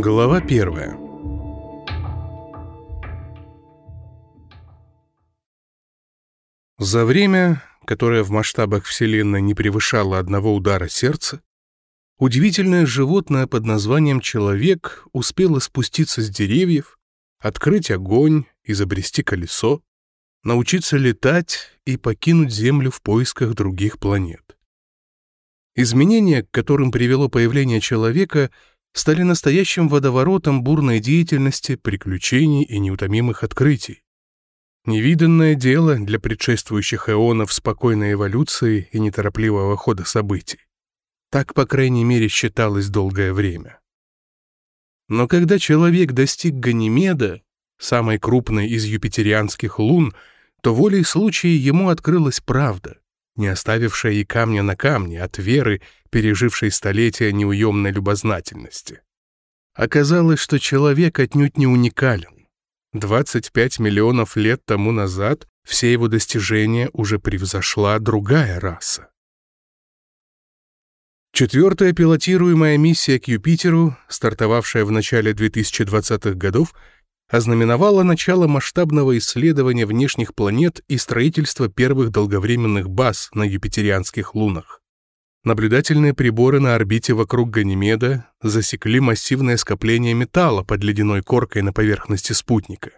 Глава первая За время, которое в масштабах Вселенной не превышало одного удара сердца, удивительное животное под названием человек успело спуститься с деревьев, открыть огонь, изобрести колесо, научиться летать и покинуть Землю в поисках других планет. Изменения, к которым привело появление человека, стали настоящим водоворотом бурной деятельности, приключений и неутомимых открытий. Невиданное дело для предшествующих эонов спокойной эволюции и неторопливого хода событий. Так, по крайней мере, считалось долгое время. Но когда человек достиг Ганимеда, самой крупной из юпитерианских лун, то волей случая ему открылась правда, не оставившая и камня на камне от веры, пережившей столетия неуемной любознательности. Оказалось, что человек отнюдь не уникален. 25 миллионов лет тому назад все его достижения уже превзошла другая раса. Четвертая пилотируемая миссия к Юпитеру, стартовавшая в начале 2020-х годов, ознаменовало начало масштабного исследования внешних планет и строительства первых долговременных баз на юпитерианских лунах. Наблюдательные приборы на орбите вокруг Ганимеда засекли массивное скопление металла под ледяной коркой на поверхности спутника.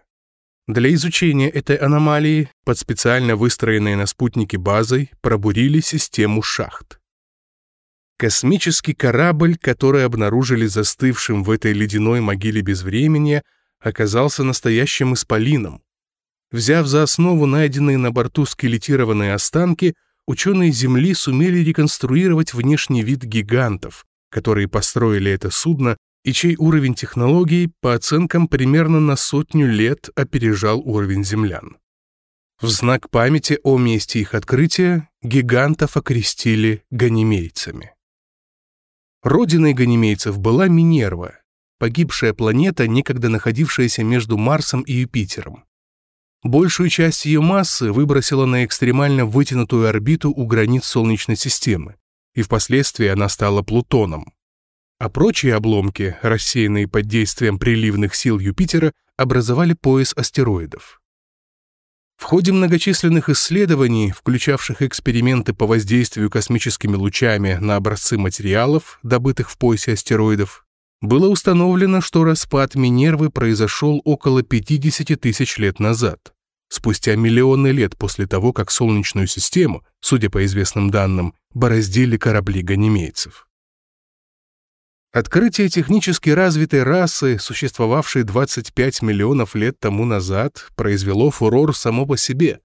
Для изучения этой аномалии под специально выстроенной на спутнике базой пробурили систему шахт. Космический корабль, который обнаружили застывшим в этой ледяной могиле безвременья, оказался настоящим исполином. Взяв за основу найденные на борту скелетированные останки, ученые Земли сумели реконструировать внешний вид гигантов, которые построили это судно и чей уровень технологий, по оценкам, примерно на сотню лет опережал уровень землян. В знак памяти о месте их открытия гигантов окрестили ганимейцами. Родиной ганимейцев была Минерва, погибшая планета, некогда находившаяся между Марсом и Юпитером. Большую часть ее массы выбросила на экстремально вытянутую орбиту у границ Солнечной системы, и впоследствии она стала Плутоном. А прочие обломки, рассеянные под действием приливных сил Юпитера, образовали пояс астероидов. В ходе многочисленных исследований, включавших эксперименты по воздействию космическими лучами на образцы материалов, добытых в поясе астероидов, было установлено, что распад Минервы произошел около 50 тысяч лет назад, спустя миллионы лет после того, как Солнечную систему, судя по известным данным, бороздили корабли ганимейцев. Открытие технически развитой расы, существовавшей 25 миллионов лет тому назад, произвело фурор само по себе,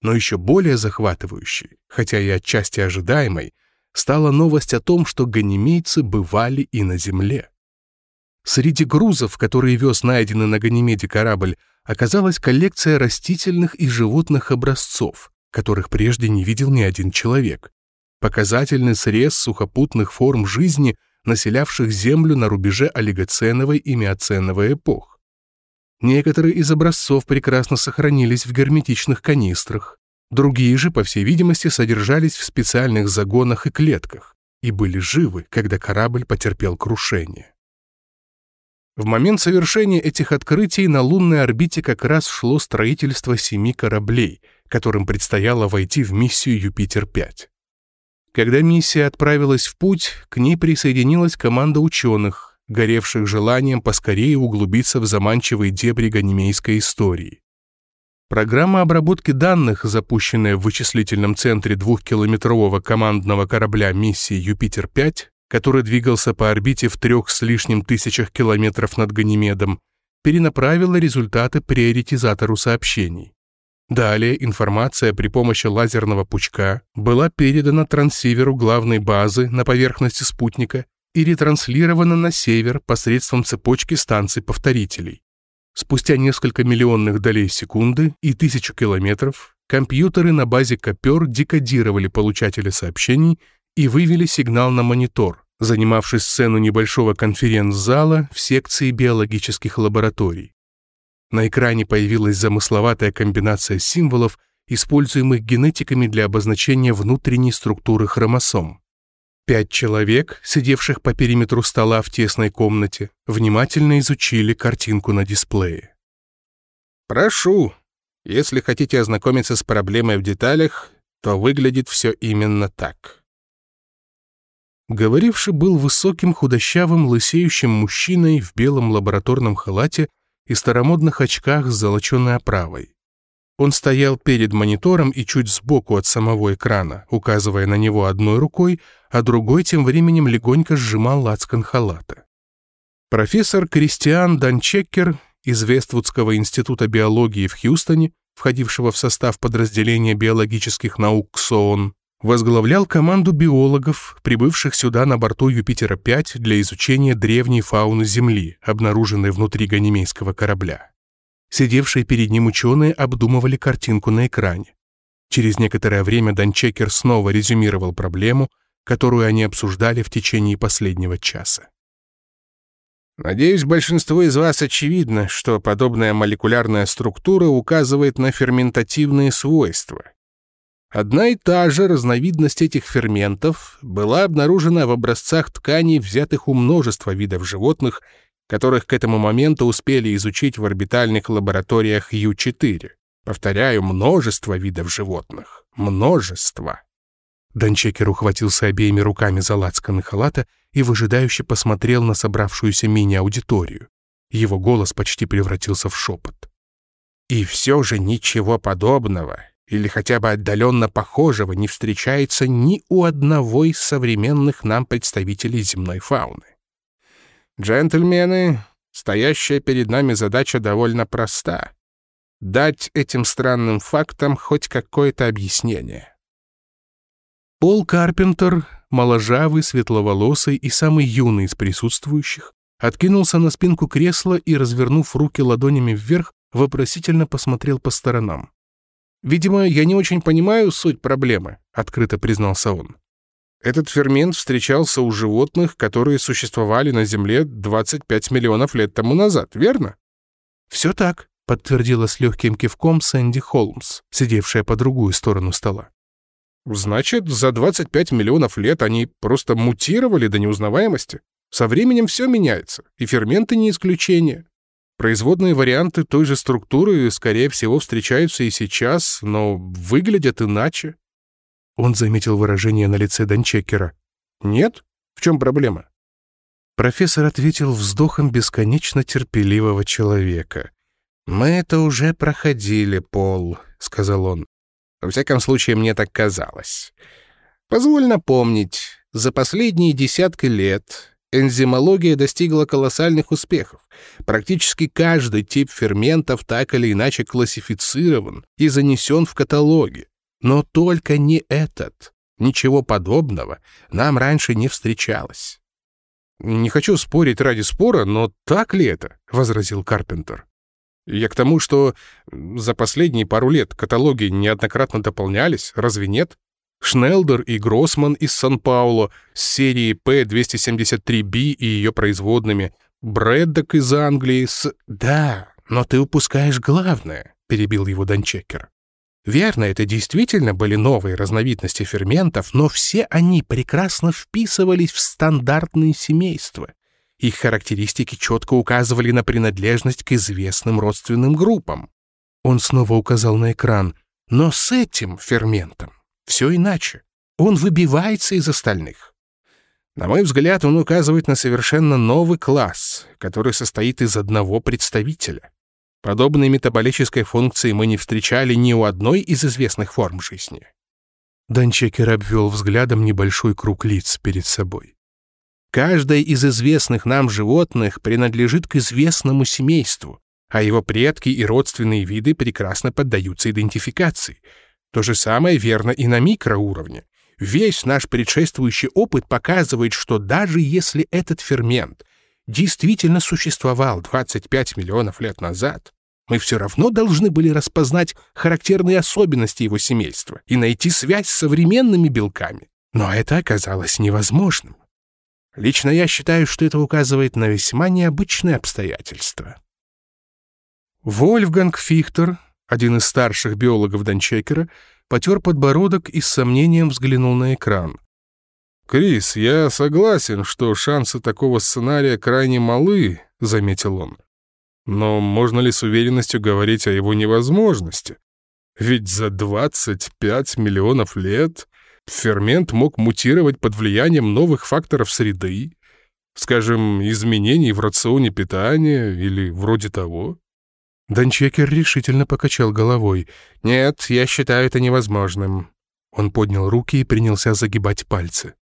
но еще более захватывающей, хотя и отчасти ожидаемой, стала новость о том, что ганимейцы бывали и на Земле. Среди грузов, которые вез найденный на Ганимеде корабль, оказалась коллекция растительных и животных образцов, которых прежде не видел ни один человек. Показательный срез сухопутных форм жизни, населявших Землю на рубеже олигоценовой и миоценовой эпох. Некоторые из образцов прекрасно сохранились в герметичных канистрах, другие же, по всей видимости, содержались в специальных загонах и клетках и были живы, когда корабль потерпел крушение. В момент совершения этих открытий на лунной орбите как раз шло строительство семи кораблей, которым предстояло войти в миссию Юпитер-5. Когда миссия отправилась в путь, к ней присоединилась команда ученых, горевших желанием поскорее углубиться в заманчивые дебри ганимейской истории. Программа обработки данных, запущенная в вычислительном центре двухкилометрового командного корабля миссии Юпитер-5, который двигался по орбите в трех с лишним тысячах километров над Ганимедом, перенаправила результаты приоритизатору сообщений. Далее информация при помощи лазерного пучка была передана трансиверу главной базы на поверхности спутника и ретранслирована на север посредством цепочки станций-повторителей. Спустя несколько миллионных долей секунды и тысячу километров компьютеры на базе Копер декодировали получателя сообщений и вывели сигнал на монитор, занимавший сцену небольшого конференц-зала в секции биологических лабораторий. На экране появилась замысловатая комбинация символов, используемых генетиками для обозначения внутренней структуры хромосом. Пять человек, сидевших по периметру стола в тесной комнате, внимательно изучили картинку на дисплее. «Прошу, если хотите ознакомиться с проблемой в деталях, то выглядит все именно так». Говоривший был высоким, худощавым, лысеющим мужчиной в белом лабораторном халате и старомодных очках с золоченой оправой. Он стоял перед монитором и чуть сбоку от самого экрана, указывая на него одной рукой, а другой тем временем легонько сжимал лацкан халата. Профессор Кристиан Данчекер из Вествудского института биологии в Хьюстоне, входившего в состав подразделения биологических наук КСООН, возглавлял команду биологов, прибывших сюда на борту Юпитера-5 для изучения древней фауны Земли, обнаруженной внутри ганимейского корабля. Сидевшие перед ним ученые обдумывали картинку на экране. Через некоторое время Данчекер снова резюмировал проблему, которую они обсуждали в течение последнего часа. Надеюсь, большинству из вас очевидно, что подобная молекулярная структура указывает на ферментативные свойства. Одна и та же разновидность этих ферментов была обнаружена в образцах тканей, взятых у множества видов животных которых к этому моменту успели изучить в орбитальных лабораториях Ю-4. Повторяю, множество видов животных. Множество. Данчекер ухватился обеими руками за лацканы халата и выжидающе посмотрел на собравшуюся мини-аудиторию. Его голос почти превратился в шепот. И все же ничего подобного или хотя бы отдаленно похожего не встречается ни у одного из современных нам представителей земной фауны. Джентльмены, стоящая перед нами задача довольно проста. Дать этим странным фактам хоть какое-то объяснение. Пол Карпентер, моложавый, светловолосый и самый юный из присутствующих, откинулся на спинку кресла и, развернув руки ладонями вверх, вопросительно посмотрел по сторонам. «Видимо, я не очень понимаю суть проблемы», — открыто признался он. Этот фермент встречался у животных, которые существовали на Земле 25 миллионов лет тому назад, верно? «Все так», — подтвердила с легким кивком Сэнди Холмс, сидевшая по другую сторону стола. «Значит, за 25 миллионов лет они просто мутировали до неузнаваемости? Со временем все меняется, и ферменты не исключение. Производные варианты той же структуры, скорее всего, встречаются и сейчас, но выглядят иначе. Он заметил выражение на лице Данчекера. «Нет? В чем проблема?» Профессор ответил вздохом бесконечно терпеливого человека. «Мы это уже проходили, Пол», — сказал он. «Во всяком случае, мне так казалось. Позволь напомнить, за последние десятки лет энзимология достигла колоссальных успехов. Практически каждый тип ферментов так или иначе классифицирован и занесен в каталоги. Но только не этот. Ничего подобного нам раньше не встречалось. «Не хочу спорить ради спора, но так ли это?» — возразил Карпентер. «Я к тому, что за последние пару лет каталоги неоднократно дополнялись, разве нет? Шнелдер и Гроссман из Сан-Пауло с серией P273B и ее производными, Брэддок из Англии с... «Да, но ты упускаешь главное», — перебил его Данчекер. Верно, это действительно были новые разновидности ферментов, но все они прекрасно вписывались в стандартные семейства. Их характеристики четко указывали на принадлежность к известным родственным группам. Он снова указал на экран. Но с этим ферментом все иначе. Он выбивается из остальных. На мой взгляд, он указывает на совершенно новый класс, который состоит из одного представителя. Подобной метаболической функции мы не встречали ни у одной из известных форм жизни. Данчекер обвел взглядом небольшой круг лиц перед собой. Каждое из известных нам животных принадлежит к известному семейству, а его предки и родственные виды прекрасно поддаются идентификации. То же самое верно и на микроуровне. Весь наш предшествующий опыт показывает, что даже если этот фермент действительно существовал 25 миллионов лет назад, мы все равно должны были распознать характерные особенности его семейства и найти связь с современными белками. Но это оказалось невозможным. Лично я считаю, что это указывает на весьма необычные обстоятельства. Вольфганг Фихтер, один из старших биологов Данчекера, потер подбородок и с сомнением взглянул на экран. «Крис, я согласен, что шансы такого сценария крайне малы», — заметил он. «Но можно ли с уверенностью говорить о его невозможности? Ведь за 25 миллионов лет фермент мог мутировать под влиянием новых факторов среды, скажем, изменений в рационе питания или вроде того». Данчекер решительно покачал головой. «Нет, я считаю это невозможным». Он поднял руки и принялся загибать пальцы.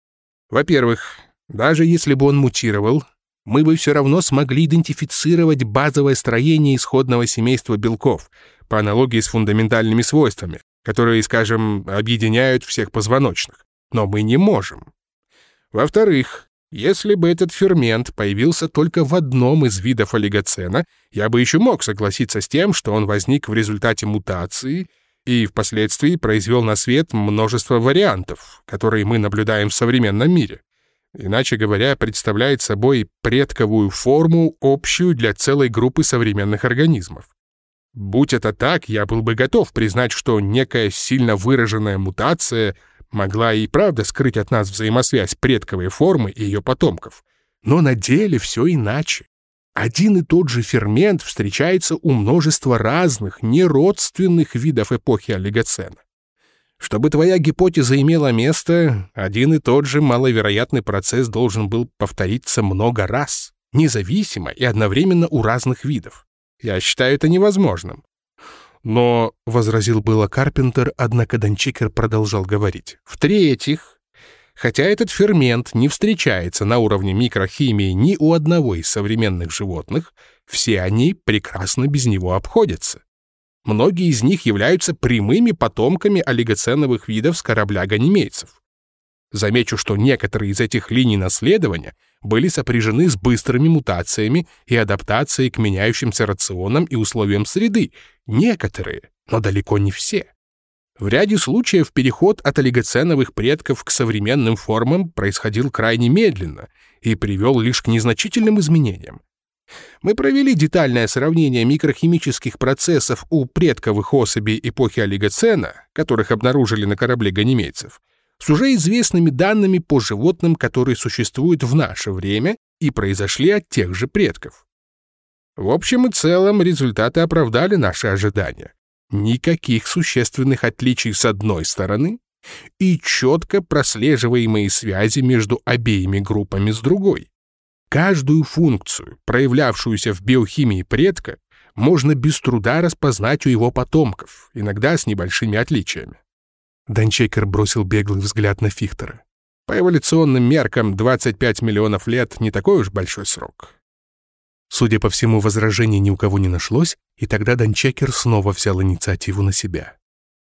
Во-первых, даже если бы он мутировал, мы бы все равно смогли идентифицировать базовое строение исходного семейства белков по аналогии с фундаментальными свойствами, которые, скажем, объединяют всех позвоночных. Но мы не можем. Во-вторых, если бы этот фермент появился только в одном из видов олигоцена, я бы еще мог согласиться с тем, что он возник в результате мутации и впоследствии произвел на свет множество вариантов, которые мы наблюдаем в современном мире. Иначе говоря, представляет собой предковую форму, общую для целой группы современных организмов. Будь это так, я был бы готов признать, что некая сильно выраженная мутация могла и правда скрыть от нас взаимосвязь предковой формы и ее потомков. Но на деле все иначе. Один и тот же фермент встречается у множества разных, неродственных видов эпохи олигоцена. Чтобы твоя гипотеза имела место, один и тот же маловероятный процесс должен был повториться много раз, независимо и одновременно у разных видов. Я считаю это невозможным. Но, — возразил было Карпентер, однако Дончикер продолжал говорить, — в-третьих, Хотя этот фермент не встречается на уровне микрохимии ни у одного из современных животных, все они прекрасно без него обходятся. Многие из них являются прямыми потомками олигоценовых видов с корабля ганемейцев. Замечу, что некоторые из этих линий наследования были сопряжены с быстрыми мутациями и адаптацией к меняющимся рационам и условиям среды. Некоторые, но далеко не все. В ряде случаев переход от олигоценовых предков к современным формам происходил крайне медленно и привел лишь к незначительным изменениям. Мы провели детальное сравнение микрохимических процессов у предковых особей эпохи олигоцена, которых обнаружили на корабле ганемейцев, с уже известными данными по животным, которые существуют в наше время и произошли от тех же предков. В общем и целом результаты оправдали наши ожидания никаких существенных отличий с одной стороны и четко прослеживаемые связи между обеими группами с другой. Каждую функцию, проявлявшуюся в биохимии предка, можно без труда распознать у его потомков, иногда с небольшими отличиями. Данчекер бросил беглый взгляд на Фихтера. По эволюционным меркам 25 миллионов лет не такой уж большой срок. Судя по всему, возражений ни у кого не нашлось, и тогда Данчекер снова взял инициативу на себя.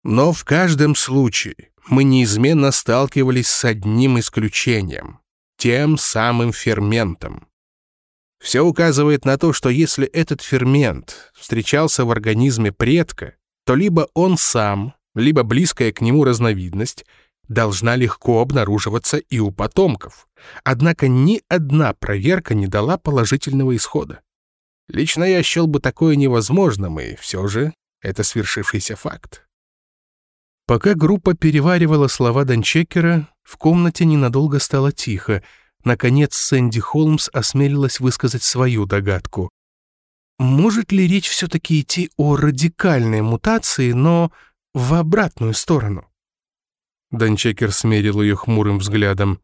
Но в каждом случае мы неизменно сталкивались с одним исключением — тем самым ферментом. Все указывает на то, что если этот фермент встречался в организме предка, то либо он сам, либо близкая к нему разновидность должна легко обнаруживаться и у потомков. Однако ни одна проверка не дала положительного исхода. Лично я счел бы такое невозможным, и все же это свершившийся факт. Пока группа переваривала слова Данчекера, в комнате ненадолго стало тихо. Наконец Сэнди Холмс осмелилась высказать свою догадку. Может ли речь все-таки идти о радикальной мутации, но в обратную сторону? Данчекер смерил ее хмурым взглядом.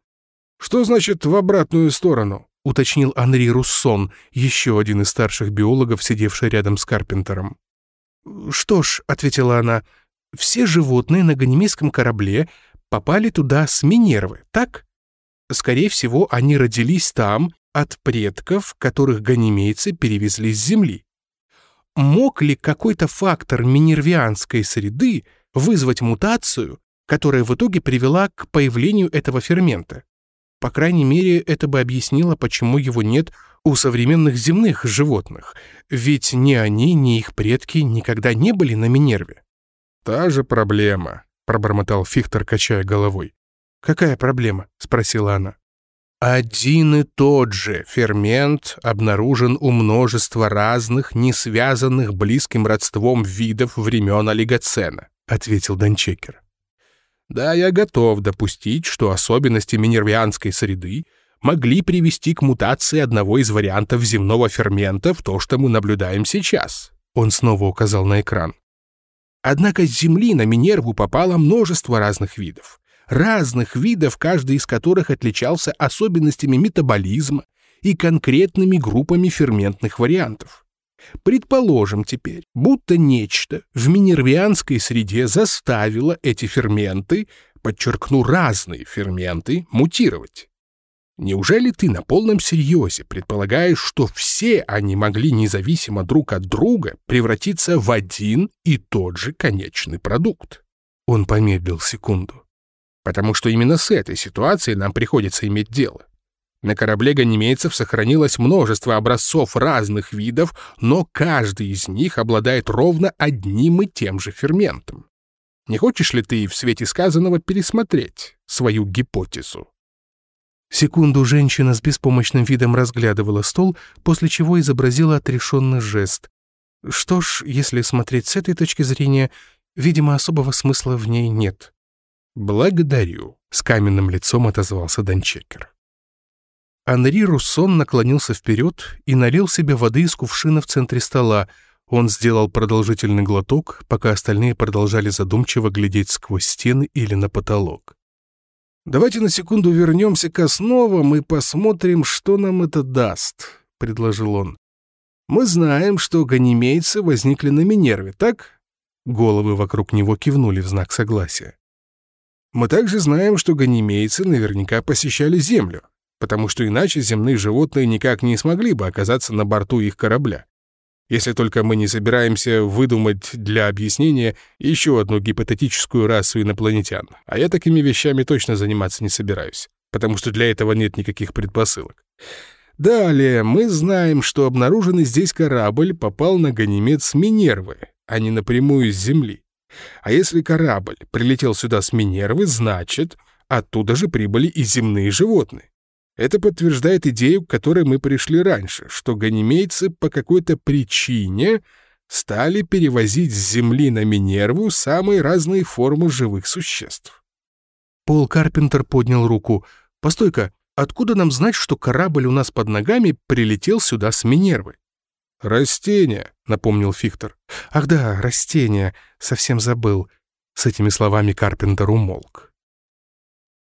«Что значит «в обратную сторону»?» — уточнил Анри Руссон, еще один из старших биологов, сидевший рядом с Карпентером. «Что ж», — ответила она, — «все животные на ганимейском корабле попали туда с Минервы, так? Скорее всего, они родились там от предков, которых ганимейцы перевезли с Земли. Мог ли какой-то фактор минервианской среды вызвать мутацию, которая в итоге привела к появлению этого фермента. По крайней мере, это бы объяснило, почему его нет у современных земных животных, ведь ни они, ни их предки никогда не были на Минерве. «Та же проблема», — пробормотал Фихтер, качая головой. «Какая проблема?» — спросила она. Один и тот же фермент обнаружен у множества разных, не связанных близким родством видов времен олигоцена, ответил Данчекер. Да, я готов допустить, что особенности минервианской среды могли привести к мутации одного из вариантов земного фермента в то, что мы наблюдаем сейчас. Он снова указал на экран. Однако с Земли на Минерву попало множество разных видов. Разных видов, каждый из которых отличался особенностями метаболизма и конкретными группами ферментных вариантов. Предположим теперь, будто нечто в минервианской среде заставило эти ферменты, подчеркну, разные ферменты, мутировать. Неужели ты на полном серьезе предполагаешь, что все они могли независимо друг от друга превратиться в один и тот же конечный продукт? Он помедлил секунду. Потому что именно с этой ситуацией нам приходится иметь дело. На корабле ганимейцев сохранилось множество образцов разных видов, но каждый из них обладает ровно одним и тем же ферментом. Не хочешь ли ты в свете сказанного пересмотреть свою гипотезу? Секунду женщина с беспомощным видом разглядывала стол, после чего изобразила отрешенный жест. Что ж, если смотреть с этой точки зрения, видимо, особого смысла в ней нет. «Благодарю», — с каменным лицом отозвался Данчекер. Анри Руссон наклонился вперед и налил себе воды из кувшина в центре стола. Он сделал продолжительный глоток, пока остальные продолжали задумчиво глядеть сквозь стены или на потолок. «Давайте на секунду вернемся к основам и посмотрим, что нам это даст», — предложил он. «Мы знаем, что ганимейцы возникли на Минерве, так?» Головы вокруг него кивнули в знак согласия. «Мы также знаем, что ганимейцы наверняка посещали Землю потому что иначе земные животные никак не смогли бы оказаться на борту их корабля. Если только мы не собираемся выдумать для объяснения еще одну гипотетическую расу инопланетян. А я такими вещами точно заниматься не собираюсь, потому что для этого нет никаких предпосылок. Далее, мы знаем, что обнаруженный здесь корабль попал на Ганимед с Минервы, а не напрямую с Земли. А если корабль прилетел сюда с Минервы, значит, оттуда же прибыли и земные животные. Это подтверждает идею, к которой мы пришли раньше, что ганимейцы по какой-то причине стали перевозить с Земли на Минерву самые разные формы живых существ. Пол Карпентер поднял руку. «Постой-ка, откуда нам знать, что корабль у нас под ногами прилетел сюда с Минервы?» «Растения», — напомнил Фиктор. «Ах да, растения, совсем забыл». С этими словами Карпентер умолк.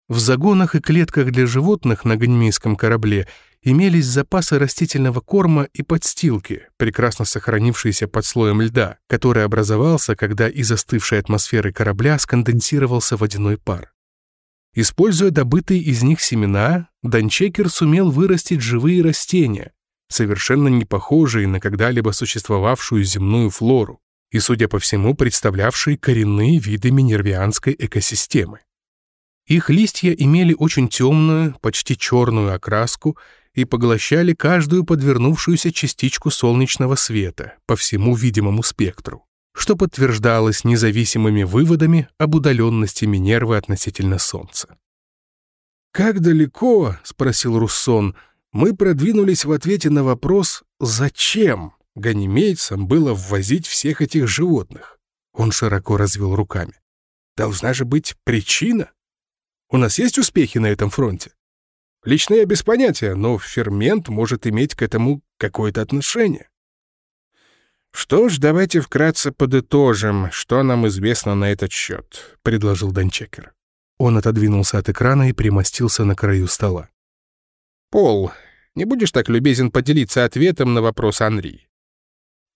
В загонах и клетках для животных на ганьмейском корабле имелись запасы растительного корма и подстилки, прекрасно сохранившиеся под слоем льда, который образовался, когда из остывшей атмосферы корабля сконденсировался водяной пар. Используя добытые из них семена, Данчекер сумел вырастить живые растения, совершенно не похожие на когда-либо существовавшую земную флору и, судя по всему, представлявшие коренные виды минервианской экосистемы. Их листья имели очень темную, почти черную окраску и поглощали каждую подвернувшуюся частичку солнечного света по всему видимому спектру, что подтверждалось независимыми выводами об удаленности Минервы относительно Солнца. «Как далеко, — спросил Руссон, — мы продвинулись в ответе на вопрос «Зачем?» ганимейцам было ввозить всех этих животных?» Он широко развел руками. «Должна же быть причина?» У нас есть успехи на этом фронте? Лично я без понятия, но фермент может иметь к этому какое-то отношение. «Что ж, давайте вкратце подытожим, что нам известно на этот счет», — предложил Данчекер. Он отодвинулся от экрана и примостился на краю стола. «Пол, не будешь так любезен поделиться ответом на вопрос Анри?»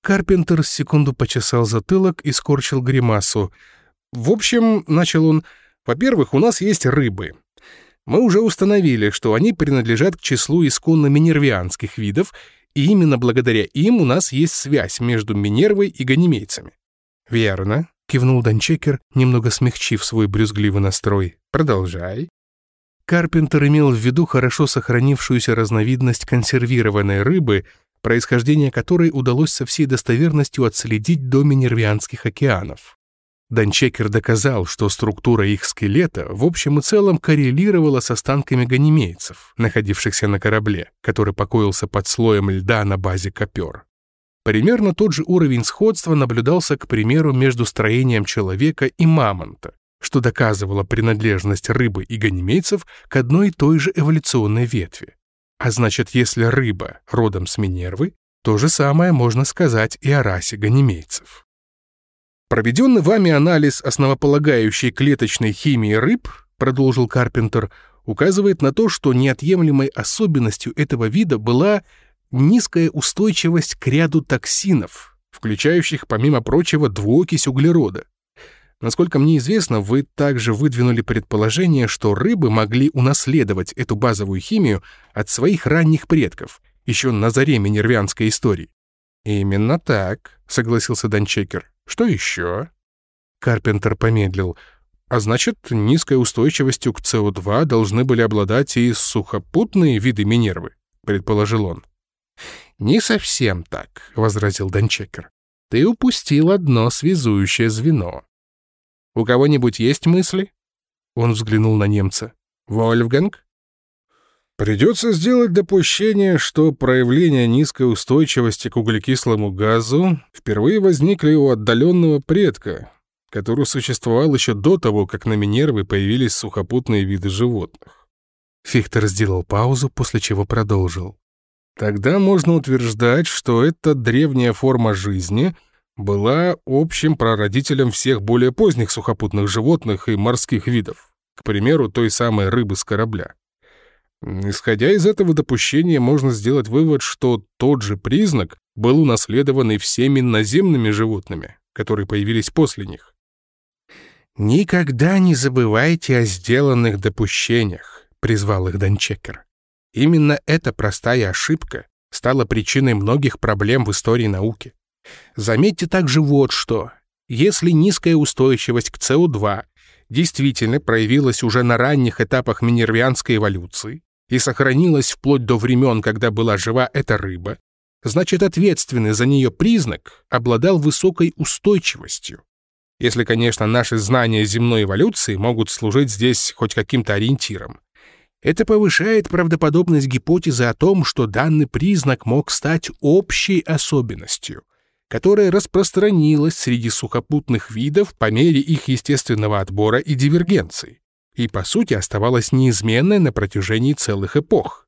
Карпентер секунду почесал затылок и скорчил гримасу. «В общем, — начал он, — во-первых, у нас есть рыбы. Мы уже установили, что они принадлежат к числу исконно минервианских видов, и именно благодаря им у нас есть связь между Минервой и ганимейцами. «Верно», — кивнул Данчекер, немного смягчив свой брюзгливый настрой. «Продолжай». Карпентер имел в виду хорошо сохранившуюся разновидность консервированной рыбы, происхождение которой удалось со всей достоверностью отследить до Минервианских океанов. Данчекер доказал, что структура их скелета в общем и целом коррелировала с останками ганимейцев, находившихся на корабле, который покоился под слоем льда на базе Копер. Примерно тот же уровень сходства наблюдался, к примеру, между строением человека и мамонта, что доказывало принадлежность рыбы и ганимейцев к одной и той же эволюционной ветви. А значит, если рыба родом с Минервы, то же самое можно сказать и о расе ганимейцев. Проведенный вами анализ основополагающей клеточной химии рыб, продолжил Карпентер, указывает на то, что неотъемлемой особенностью этого вида была низкая устойчивость к ряду токсинов, включающих, помимо прочего, двуокись углерода. Насколько мне известно, вы также выдвинули предположение, что рыбы могли унаследовать эту базовую химию от своих ранних предков, еще на заре минервианской истории. «Именно так», — согласился Данчекер. «Что еще?» Карпентер помедлил. «А значит, низкой устойчивостью к СО2 должны были обладать и сухопутные виды Минервы», — предположил он. «Не совсем так», — возразил Данчекер. «Ты упустил одно связующее звено. У кого-нибудь есть мысли?» Он взглянул на немца. «Вольфганг?» Придется сделать допущение, что проявления низкой устойчивости к углекислому газу впервые возникли у отдаленного предка, который существовал еще до того, как на Минервы появились сухопутные виды животных. Фихтер сделал паузу, после чего продолжил. Тогда можно утверждать, что эта древняя форма жизни была общим прародителем всех более поздних сухопутных животных и морских видов, к примеру, той самой рыбы с корабля. Исходя из этого допущения, можно сделать вывод, что тот же признак был унаследован и всеми наземными животными, которые появились после них. «Никогда не забывайте о сделанных допущениях», — призвал их Данчекер. «Именно эта простая ошибка стала причиной многих проблем в истории науки. Заметьте также вот что. Если низкая устойчивость к СО2 действительно проявилась уже на ранних этапах минервианской эволюции, и сохранилась вплоть до времен, когда была жива эта рыба, значит, ответственный за нее признак обладал высокой устойчивостью. Если, конечно, наши знания земной эволюции могут служить здесь хоть каким-то ориентиром. Это повышает правдоподобность гипотезы о том, что данный признак мог стать общей особенностью, которая распространилась среди сухопутных видов по мере их естественного отбора и дивергенции и, по сути, оставалась неизменной на протяжении целых эпох.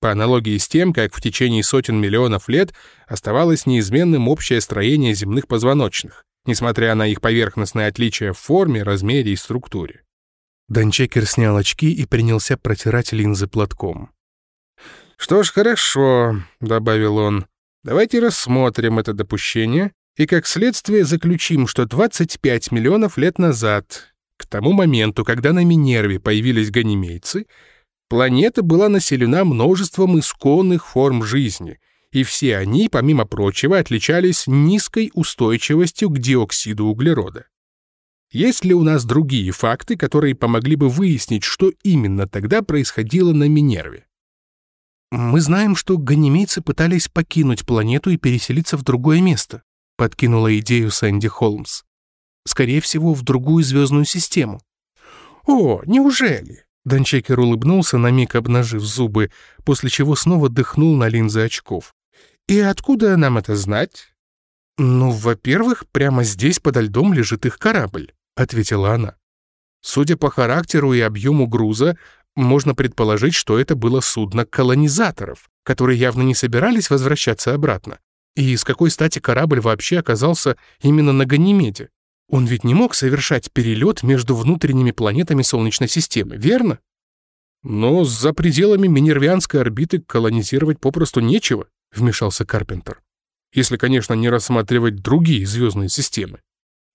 По аналогии с тем, как в течение сотен миллионов лет оставалось неизменным общее строение земных позвоночных, несмотря на их поверхностные отличия в форме, размере и структуре. Данчекер снял очки и принялся протирать линзы платком. «Что ж, хорошо», — добавил он. «Давайте рассмотрим это допущение и как следствие заключим, что 25 миллионов лет назад к тому моменту, когда на Минерве появились ганимейцы, планета была населена множеством исконных форм жизни, и все они, помимо прочего, отличались низкой устойчивостью к диоксиду углерода. Есть ли у нас другие факты, которые помогли бы выяснить, что именно тогда происходило на Минерве? Мы знаем, что ганимейцы пытались покинуть планету и переселиться в другое место, подкинула идею Сэнди Холмс скорее всего, в другую звездную систему. «О, неужели?» Данчекер улыбнулся, на миг обнажив зубы, после чего снова дыхнул на линзы очков. «И откуда нам это знать?» «Ну, во-первых, прямо здесь подо льдом лежит их корабль», — ответила она. «Судя по характеру и объему груза, можно предположить, что это было судно колонизаторов, которые явно не собирались возвращаться обратно. И с какой стати корабль вообще оказался именно на Ганимеде? Он ведь не мог совершать перелет между внутренними планетами Солнечной системы, верно? Но за пределами Минервианской орбиты колонизировать попросту нечего, вмешался Карпентер. Если, конечно, не рассматривать другие звездные системы.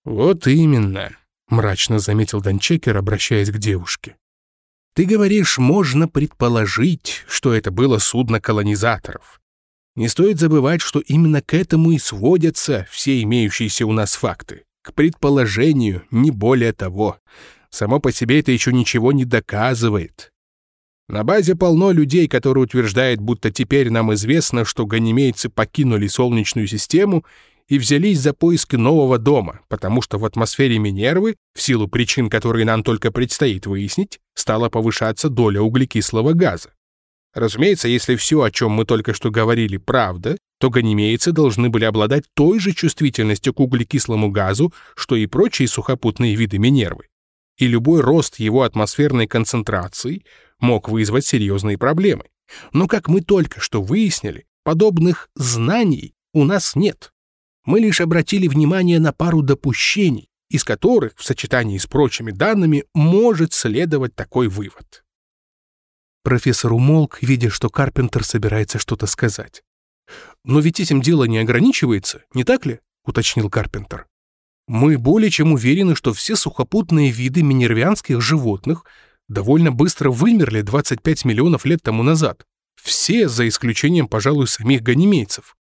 Вот именно, мрачно заметил Данчекер, обращаясь к девушке. Ты говоришь, можно предположить, что это было судно колонизаторов. Не стоит забывать, что именно к этому и сводятся все имеющиеся у нас факты к предположению, не более того. Само по себе это еще ничего не доказывает. На базе полно людей, которые утверждают, будто теперь нам известно, что ганимейцы покинули Солнечную систему и взялись за поиск нового дома, потому что в атмосфере Минервы, в силу причин, которые нам только предстоит выяснить, стала повышаться доля углекислого газа. Разумеется, если все, о чем мы только что говорили, правда, то ганимейцы должны были обладать той же чувствительностью к углекислому газу, что и прочие сухопутные виды Минервы. и любой рост его атмосферной концентрации мог вызвать серьезные проблемы. Но, как мы только что выяснили, подобных знаний у нас нет. Мы лишь обратили внимание на пару допущений, из которых, в сочетании с прочими данными, может следовать такой вывод. Профессор умолк, видя, что Карпентер собирается что-то сказать. «Но ведь этим дело не ограничивается, не так ли?» — уточнил Карпентер. «Мы более чем уверены, что все сухопутные виды минервианских животных довольно быстро вымерли 25 миллионов лет тому назад. Все, за исключением, пожалуй, самих ганимейцев.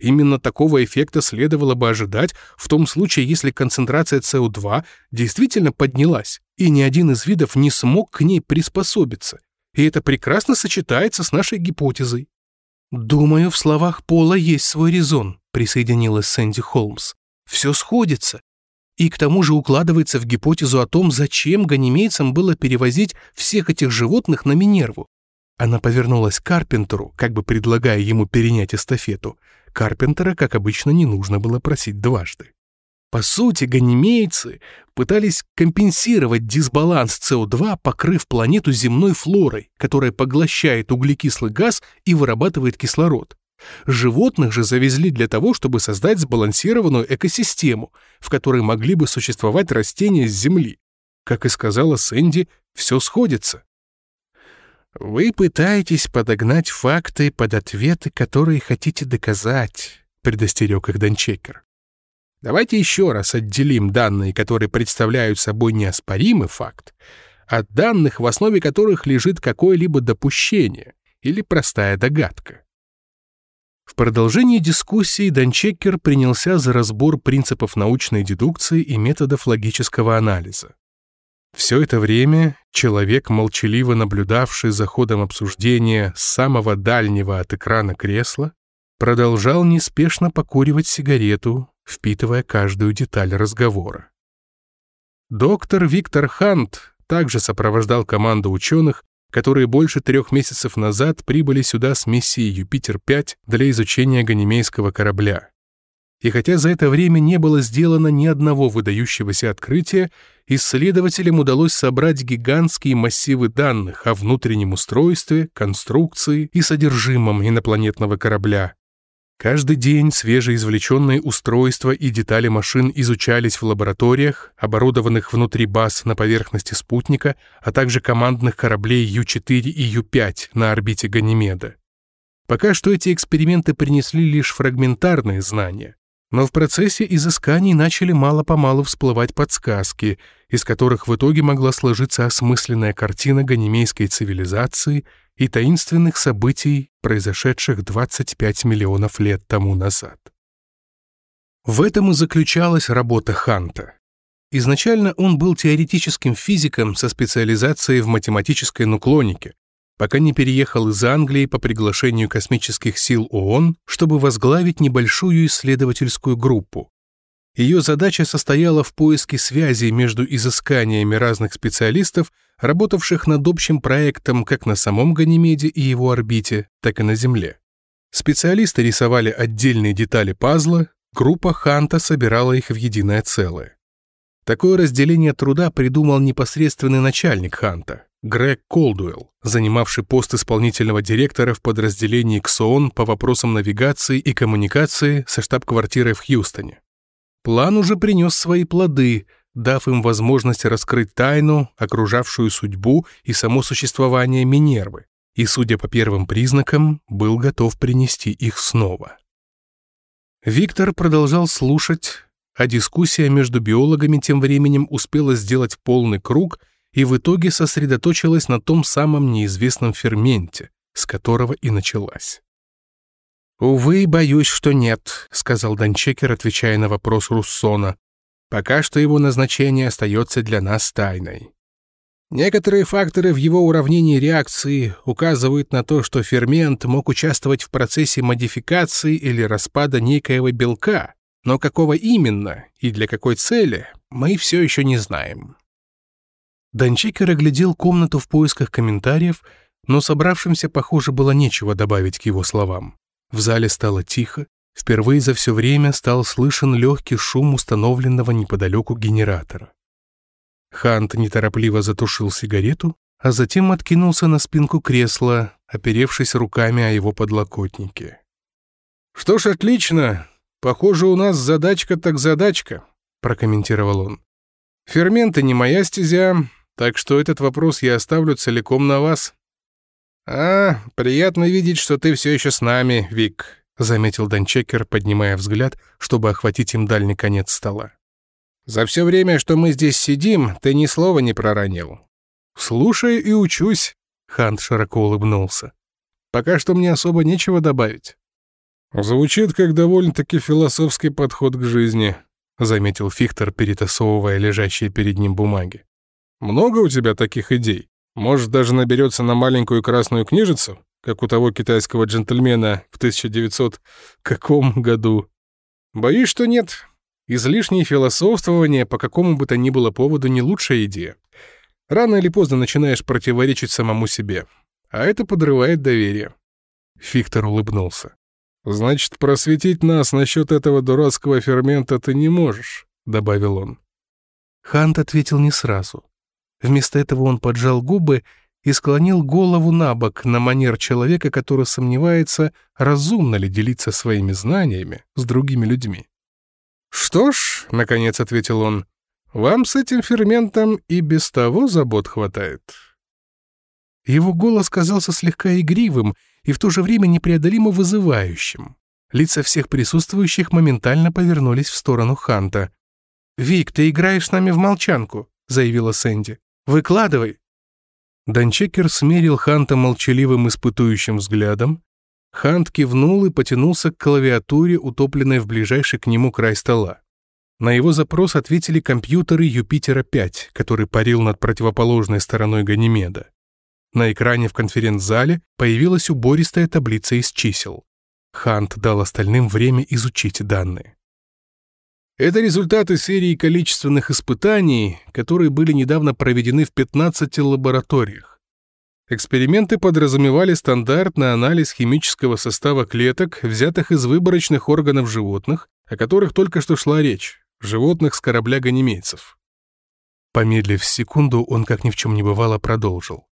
Именно такого эффекта следовало бы ожидать в том случае, если концентрация СО2 действительно поднялась, и ни один из видов не смог к ней приспособиться. И это прекрасно сочетается с нашей гипотезой. «Думаю, в словах Пола есть свой резон», — присоединилась Сэнди Холмс. «Все сходится. И к тому же укладывается в гипотезу о том, зачем ганимейцам было перевозить всех этих животных на Минерву. Она повернулась к Карпентеру, как бы предлагая ему перенять эстафету. Карпентера, как обычно, не нужно было просить дважды. По сути, ганимейцы пытались компенсировать дисбаланс СО2, покрыв планету земной флорой, которая поглощает углекислый газ и вырабатывает кислород. Животных же завезли для того, чтобы создать сбалансированную экосистему, в которой могли бы существовать растения с Земли. Как и сказала Сэнди, все сходится. «Вы пытаетесь подогнать факты под ответы, которые хотите доказать», — предостерег их Дончекер. «Давайте еще раз отделим данные, которые представляют собой неоспоримый факт, от данных, в основе которых лежит какое-либо допущение или простая догадка». В продолжении дискуссии Дончекер принялся за разбор принципов научной дедукции и методов логического анализа. Все это время человек, молчаливо наблюдавший за ходом обсуждения с самого дальнего от экрана кресла, продолжал неспешно покуривать сигарету, впитывая каждую деталь разговора. Доктор Виктор Хант также сопровождал команду ученых, которые больше трех месяцев назад прибыли сюда с миссией Юпитер-5 для изучения ганимейского корабля. И хотя за это время не было сделано ни одного выдающегося открытия, исследователям удалось собрать гигантские массивы данных о внутреннем устройстве, конструкции и содержимом инопланетного корабля. Каждый день свежеизвлеченные устройства и детали машин изучались в лабораториях, оборудованных внутри баз на поверхности спутника, а также командных кораблей Ю-4 и Ю-5 на орбите Ганимеда. Пока что эти эксперименты принесли лишь фрагментарные знания, но в процессе изысканий начали мало-помалу всплывать подсказки, из которых в итоге могла сложиться осмысленная картина ганимейской цивилизации и таинственных событий, произошедших 25 миллионов лет тому назад. В этом и заключалась работа Ханта. Изначально он был теоретическим физиком со специализацией в математической нуклонике, пока не переехал из Англии по приглашению космических сил ООН, чтобы возглавить небольшую исследовательскую группу. Ее задача состояла в поиске связи между изысканиями разных специалистов, работавших над общим проектом как на самом Ганимеде и его орбите, так и на Земле. Специалисты рисовали отдельные детали пазла, группа Ханта собирала их в единое целое. Такое разделение труда придумал непосредственный начальник Ханта, Грег Колдуэлл, занимавший пост исполнительного директора в подразделении КСОН по вопросам навигации и коммуникации со штаб-квартирой в Хьюстоне. План уже принес свои плоды, дав им возможность раскрыть тайну, окружавшую судьбу и само существование Минервы, и, судя по первым признакам, был готов принести их снова. Виктор продолжал слушать, а дискуссия между биологами тем временем успела сделать полный круг — и в итоге сосредоточилась на том самом неизвестном ферменте, с которого и началась. «Увы, боюсь, что нет», — сказал Данчекер, отвечая на вопрос Руссона. «Пока что его назначение остается для нас тайной. Некоторые факторы в его уравнении реакции указывают на то, что фермент мог участвовать в процессе модификации или распада некоего белка, но какого именно и для какой цели, мы все еще не знаем. Дончикер оглядел комнату в поисках комментариев, но собравшимся, похоже, было нечего добавить к его словам. В зале стало тихо, впервые за все время стал слышен легкий шум установленного неподалеку генератора. Хант неторопливо затушил сигарету, а затем откинулся на спинку кресла, оперевшись руками о его подлокотнике. «Что ж, отлично. Похоже, у нас задачка так задачка», — прокомментировал он. «Ферменты не моя стезя, так что этот вопрос я оставлю целиком на вас». «А, приятно видеть, что ты все еще с нами, Вик», — заметил Данчекер, поднимая взгляд, чтобы охватить им дальний конец стола. «За все время, что мы здесь сидим, ты ни слова не проронил». «Слушаю и учусь», — Хант широко улыбнулся. «Пока что мне особо нечего добавить». «Звучит как довольно-таки философский подход к жизни», — заметил Фихтер, перетасовывая лежащие перед ним бумаги. «Много у тебя таких идей? Может, даже наберется на маленькую красную книжицу, как у того китайского джентльмена в 1900 каком году?» «Боюсь, что нет. Излишнее философствование по какому бы то ни было поводу не лучшая идея. Рано или поздно начинаешь противоречить самому себе, а это подрывает доверие». Фихтер улыбнулся. «Значит, просветить нас насчет этого дурацкого фермента ты не можешь», — добавил он. Хант ответил не сразу. Вместо этого он поджал губы и склонил голову на бок на манер человека, который сомневается, разумно ли делиться своими знаниями с другими людьми. «Что ж», — наконец ответил он, — «вам с этим ферментом и без того забот хватает». Его голос казался слегка игривым и в то же время непреодолимо вызывающим. Лица всех присутствующих моментально повернулись в сторону Ханта. «Вик, ты играешь с нами в молчанку», — заявила Сэнди. «Выкладывай». Данчекер смерил Ханта молчаливым испытующим взглядом. Хант кивнул и потянулся к клавиатуре, утопленной в ближайший к нему край стола. На его запрос ответили компьютеры Юпитера-5, который парил над противоположной стороной Ганимеда. На экране в конференц-зале появилась убористая таблица из чисел. Хант дал остальным время изучить данные. Это результаты серии количественных испытаний, которые были недавно проведены в 15 лабораториях. Эксперименты подразумевали стандартный анализ химического состава клеток, взятых из выборочных органов животных, о которых только что шла речь, животных с корабля ганимейцев. Помедлив секунду, он, как ни в чем не бывало, продолжил.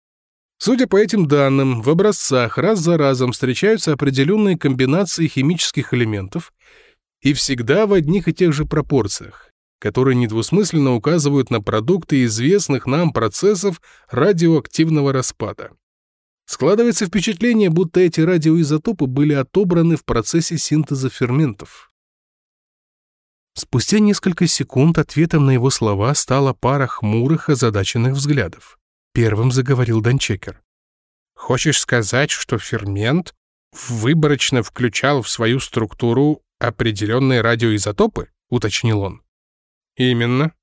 Судя по этим данным, в образцах раз за разом встречаются определенные комбинации химических элементов и всегда в одних и тех же пропорциях, которые недвусмысленно указывают на продукты известных нам процессов радиоактивного распада. Складывается впечатление, будто эти радиоизотопы были отобраны в процессе синтеза ферментов. Спустя несколько секунд ответом на его слова стала пара хмурых озадаченных взглядов. Первым заговорил Данчекер. «Хочешь сказать, что фермент выборочно включал в свою структуру определенные радиоизотопы?» — уточнил он. «Именно».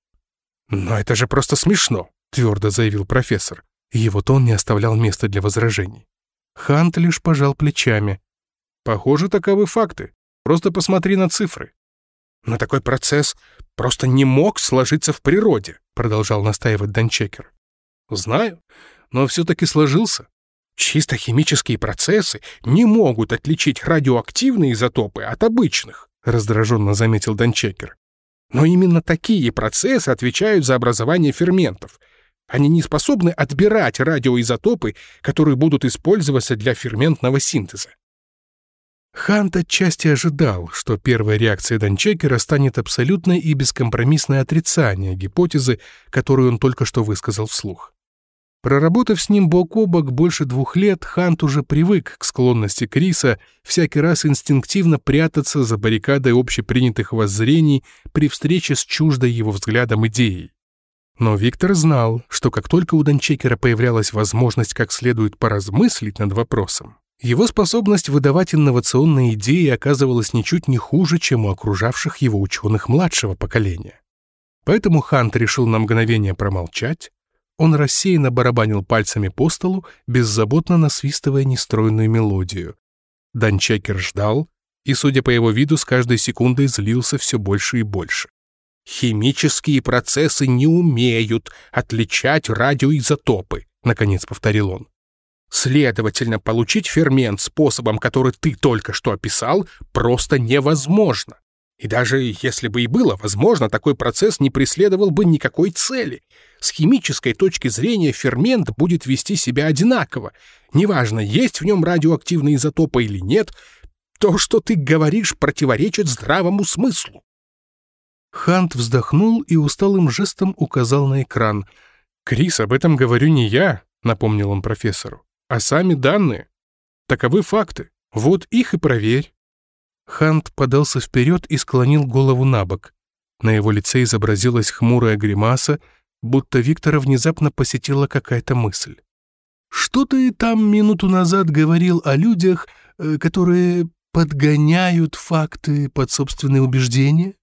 «Но это же просто смешно», — твердо заявил профессор. Его тон не оставлял места для возражений. Хант лишь пожал плечами. «Похоже, таковы факты. Просто посмотри на цифры». «Но такой процесс просто не мог сложиться в природе», — продолжал настаивать Данчекер. Знаю, но все-таки сложился. Чисто химические процессы не могут отличить радиоактивные изотопы от обычных, раздраженно заметил Данчекер. Но именно такие процессы отвечают за образование ферментов. Они не способны отбирать радиоизотопы, которые будут использоваться для ферментного синтеза. Хант отчасти ожидал, что первая реакция Данчекера станет абсолютной и бескомпромиссное отрицание гипотезы, которую он только что высказал вслух. Проработав с ним бок о бок больше двух лет, Хант уже привык к склонности Криса всякий раз инстинктивно прятаться за баррикадой общепринятых воззрений при встрече с чуждой его взглядом идеей. Но Виктор знал, что как только у Дончекера появлялась возможность как следует поразмыслить над вопросом, его способность выдавать инновационные идеи оказывалась ничуть не хуже, чем у окружавших его ученых младшего поколения. Поэтому Хант решил на мгновение промолчать, он рассеянно барабанил пальцами по столу, беззаботно насвистывая нестройную мелодию. Данчекер ждал, и, судя по его виду, с каждой секундой злился все больше и больше. «Химические процессы не умеют отличать радиоизотопы», — наконец повторил он. «Следовательно, получить фермент способом, который ты только что описал, просто невозможно. И даже если бы и было возможно, такой процесс не преследовал бы никакой цели. С химической точки зрения фермент будет вести себя одинаково. Неважно, есть в нем радиоактивные изотопы или нет, то, что ты говоришь, противоречит здравому смыслу. Хант вздохнул и усталым жестом указал на экран. «Крис, об этом говорю не я», — напомнил он профессору, — «а сами данные. Таковы факты. Вот их и проверь». Хант подался вперед и склонил голову на бок. На его лице изобразилась хмурая гримаса, будто Виктора внезапно посетила какая-то мысль. «Что ты там минуту назад говорил о людях, э, которые подгоняют факты под собственные убеждения?»